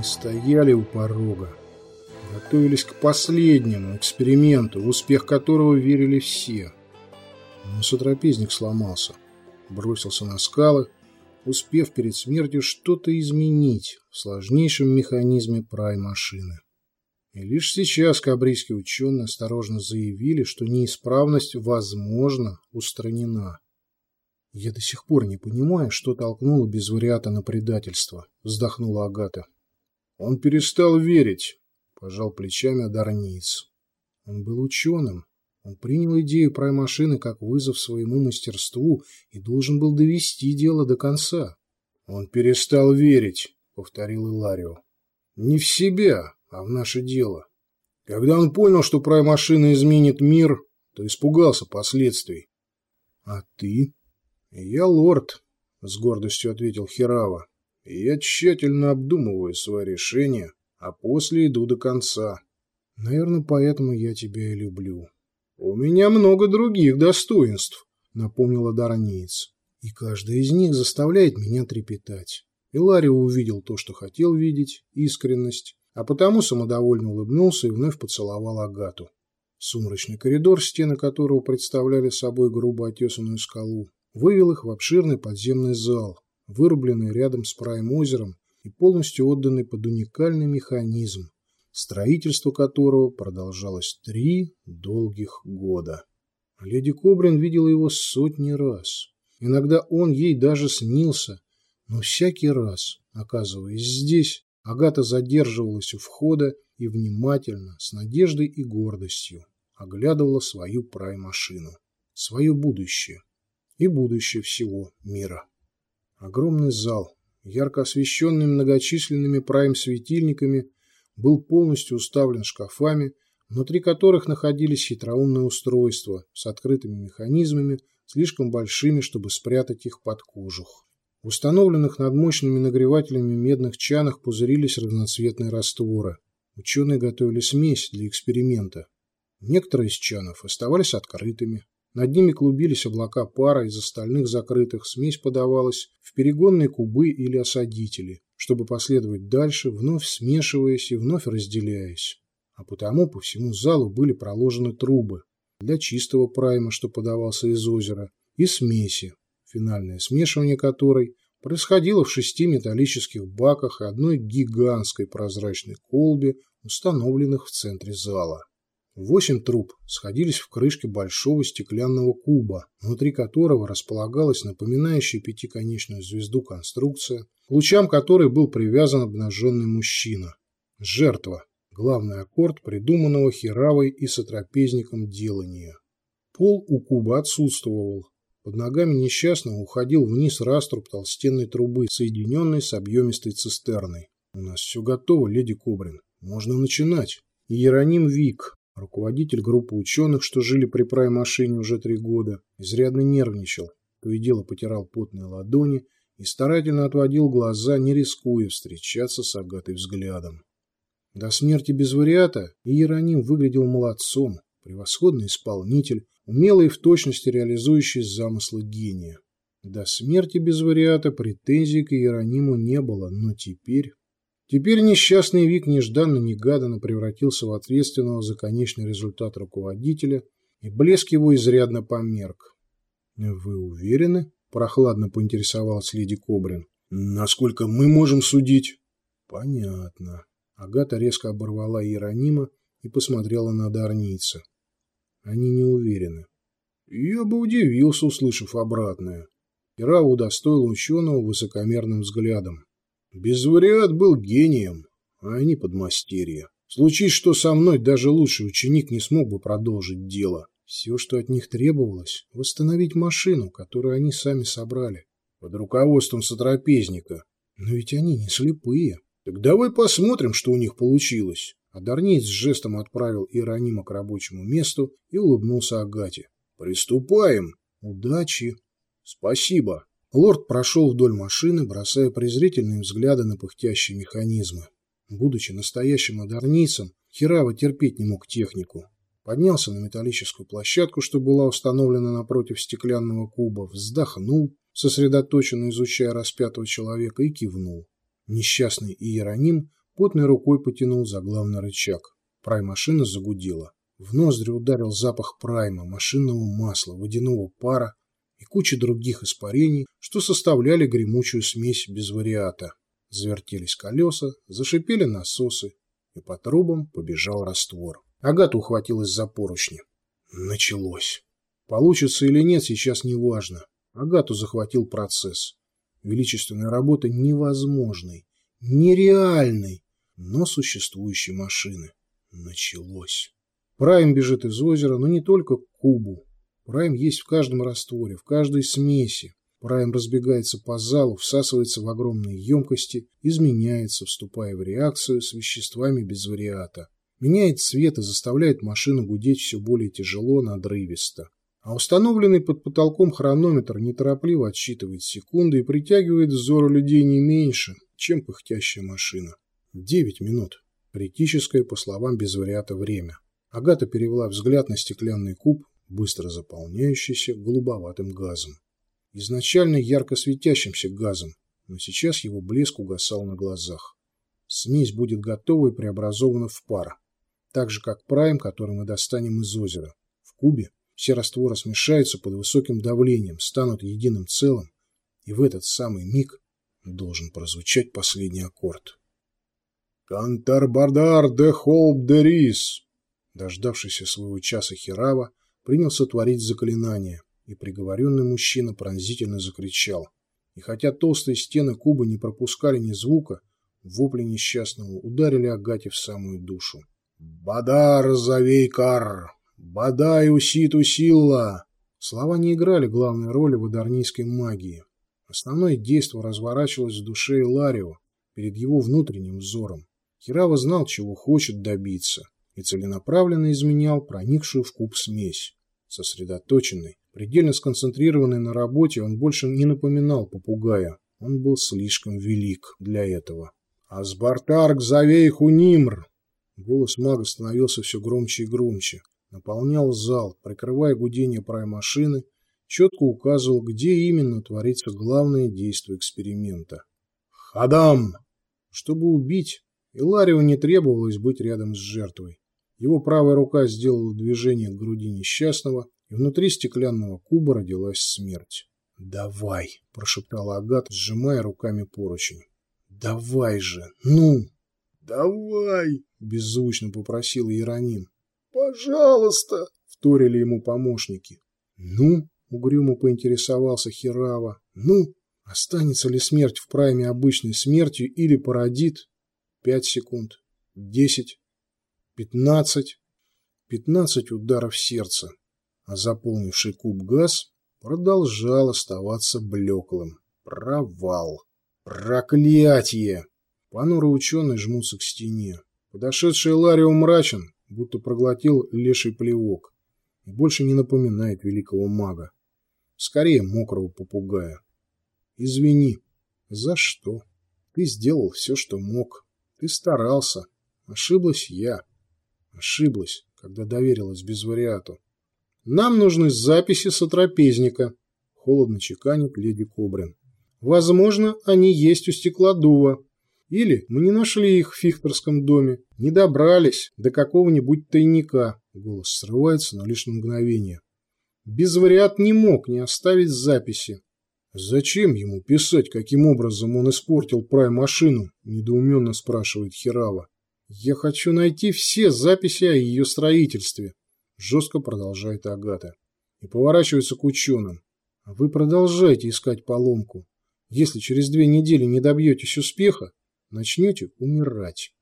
Они стояли у порога, готовились к последнему эксперименту, в успех которого верили все. Но сотрапезник сломался, бросился на скалы, успев перед смертью что-то изменить в сложнейшем механизме прай-машины. И лишь сейчас кабрийские ученые осторожно заявили, что неисправность, возможно, устранена. «Я до сих пор не понимаю, что толкнуло без вариата на предательство», — вздохнула Агата. «Он перестал верить», — пожал плечами Адарниец. Он был ученым. Он принял идею праймашины как вызов своему мастерству и должен был довести дело до конца. «Он перестал верить», — повторил Иларио. «Не в себя, а в наше дело. Когда он понял, что праймашина изменит мир, то испугался последствий. А ты? Я лорд, с гордостью ответил Хирава. Я тщательно обдумываю свои решения, а после иду до конца. Наверное, поэтому я тебя и люблю. У меня много других достоинств, напомнила Дарниец. И каждая из них заставляет меня трепетать. Иларио увидел то, что хотел видеть, искренность, а потому самодовольно улыбнулся и вновь поцеловал Агату. Сумрачный коридор, стены которого представляли собой грубо отесанную скалу, вывел их в обширный подземный зал, вырубленный рядом с прайм-озером и полностью отданный под уникальный механизм, строительство которого продолжалось три долгих года. Леди Кобрин видела его сотни раз. Иногда он ей даже снился, но всякий раз, оказываясь здесь, Агата задерживалась у входа и внимательно, с надеждой и гордостью, оглядывала свою прай-машину, свое будущее и будущее всего мира. Огромный зал, ярко освещенный многочисленными прайм-светильниками, был полностью уставлен шкафами, внутри которых находились хитроумные устройства с открытыми механизмами, слишком большими, чтобы спрятать их под кожух. В установленных над мощными нагревателями медных чанах пузырились разноцветные растворы. Ученые готовили смесь для эксперимента. Некоторые из чанов оставались открытыми. Над ними клубились облака пара, из остальных закрытых смесь подавалась в перегонные кубы или осадители, чтобы последовать дальше, вновь смешиваясь и вновь разделяясь. А потому по всему залу были проложены трубы для чистого прайма, что подавался из озера, и смеси, финальное смешивание которой происходило в шести металлических баках и одной гигантской прозрачной колбе, установленных в центре зала. Восемь труб сходились в крышке большого стеклянного куба, внутри которого располагалась напоминающая пятиконечную звезду конструкция, к лучам которой был привязан обнаженный мужчина. Жертва. Главный аккорд придуманного Хиравой и сотрапезником делания. Пол у куба отсутствовал, под ногами несчастного уходил вниз раструб толстенной трубы, соединенной с объемистой цистерной. «У нас все готово, леди Кобрин. Можно начинать». Иероним Вик, руководитель группы ученых, что жили при прай-машине уже три года, изрядно нервничал, то и дело потирал потные ладони и старательно отводил глаза, не рискуя встречаться с Агатой взглядом. До смерти без вариата Иероним выглядел молодцом, превосходный исполнитель, умелый в точности реализующий замыслы гения. До смерти без вариата претензий к Иерониму не было, но теперь... Теперь несчастный Вик нежданно-негаданно превратился в ответственного за конечный результат руководителя, и блеск его изрядно померк. «Вы уверены?» – прохладно поинтересовалась леди Кобрин. «Насколько мы можем судить?» «Понятно». Агата резко оборвала Иеронима и посмотрела на Дарница. Они не уверены. Я бы удивился, услышав обратное. Ира удостоил ученого высокомерным взглядом. Безвариат был гением, а они подмастерья. Случись, что со мной, даже лучший ученик не смог бы продолжить дело. Все, что от них требовалось, восстановить машину, которую они сами собрали. Под руководством сотрапезника. Но ведь они не слепые. Так давай посмотрим, что у них получилось. Одарниец с жестом отправил Иеронима к рабочему месту и улыбнулся Агате. «Приступаем! Удачи!» «Спасибо!» Лорд прошел вдоль машины, бросая презрительные взгляды на пыхтящие механизмы. Будучи настоящим одарницем, Хирава терпеть не мог технику. Поднялся на металлическую площадку, что была установлена напротив стеклянного куба, вздохнул, сосредоточенно изучая распятого человека, и кивнул. Несчастный Иероним Потной рукой потянул за главный рычаг. Прайм-машина загудела. В ноздри ударил запах прайма, машинного масла, водяного пара и кучи других испарений, что составляли гремучую смесь без вариата. Завертелись колеса, зашипели насосы, и по трубам побежал раствор. Агата ухватилась за поручни. Началось. Получится или нет, сейчас не важно. Агату захватил процесс. Величественная работа невозможной, нереальной, но существующей машины. Началось. Прайм бежит из озера, но не только к кубу. Прайм есть в каждом растворе, в каждой смеси. Прайм разбегается по залу, всасывается в огромные емкости, изменяется, вступая в реакцию с веществами без вариата. Меняет цвет и заставляет машину гудеть все более тяжело, надрывисто. А установленный под потолком хронометр неторопливо отсчитывает секунды и притягивает взору людей не меньше, чем пыхтящая машина. Девять минут. Критическое, по словам без вариата, время. Агата перевела взгляд на стеклянный куб, быстро заполняющийся голубоватым газом. Изначально ярко светящимся газом, но сейчас его блеск угасал на глазах. Смесь будет готова и преобразована в пар, так же как прайм, который мы достанем из озера. В кубе все растворы смешаются под высоким давлением, станут единым целым, и в этот самый миг должен прозвучать последний аккорд. «Кантарбардар де холб де рис!» Дождавшийся своего часа Хирава принялся творить заклинание, и приговоренный мужчина пронзительно закричал. И хотя толстые стены куба не пропускали ни звука, вопли несчастного ударили Агате в самую душу. «Бадар завейкар! Бадай уситу силла!» Слова не играли главной роли в адарнийской магии. Основное действо разворачивалось в душе Иларио, перед его внутренним взором. Хирава знал, чего хочет добиться, и целенаправленно изменял проникшую в куб смесь. Сосредоточенный, предельно сконцентрированный на работе, он больше не напоминал попугая. Он был слишком велик для этого. «Асбартарк завей хунимр!» Голос мага становился все громче и громче. Наполнял зал, прикрывая гудение прай-машины, четко указывал, где именно творится главное действие эксперимента. «Хадам!» Чтобы убить, Иларио не требовалось быть рядом с жертвой. Его правая рука сделала движение к груди несчастного, и внутри стеклянного куба родилась смерть. «Давай!» – прошептала Агат, сжимая руками поручень. «Давай же! Ну!» «Давай!» – беззвучно попросил Иероним. «Пожалуйста!» – вторили ему помощники. «Ну?» – угрюмо поинтересовался Хирава. «Ну? Останется ли смерть в прайме обычной смертью или породит?» «Пять секунд. Десять пятнадцать, пятнадцать ударов сердца, а заполнивший куб газ продолжал оставаться блеклым. Провал. Проклятие! Понурые ученые жмутся к стене. Подошедший Ларио мрачен, будто проглотил леший плевок, и больше не напоминает великого мага. Скорее мокрого попугая. Извини. За что? Ты сделал все, что мог. Ты старался. Ошиблась я. Ошиблась, когда доверилась безвариату. Нам нужны записи сотрапезника, холодно чеканит леди Кобрин. Возможно, они есть у стеклодува. Или мы не нашли их в Фихтерском доме, не добрались до какого-нибудь тайника. Голос срывается, но лишь на мгновение. Безвариат не мог не оставить записи. «Зачем ему писать, каким образом он испортил прай-машину?» – недоуменно спрашивает Хирава. «Я хочу найти все записи о ее строительстве», – жестко продолжает Агата. И поворачивается к ученым. «А вы продолжайте искать поломку. Если через две недели не добьетесь успеха, начнете умирать».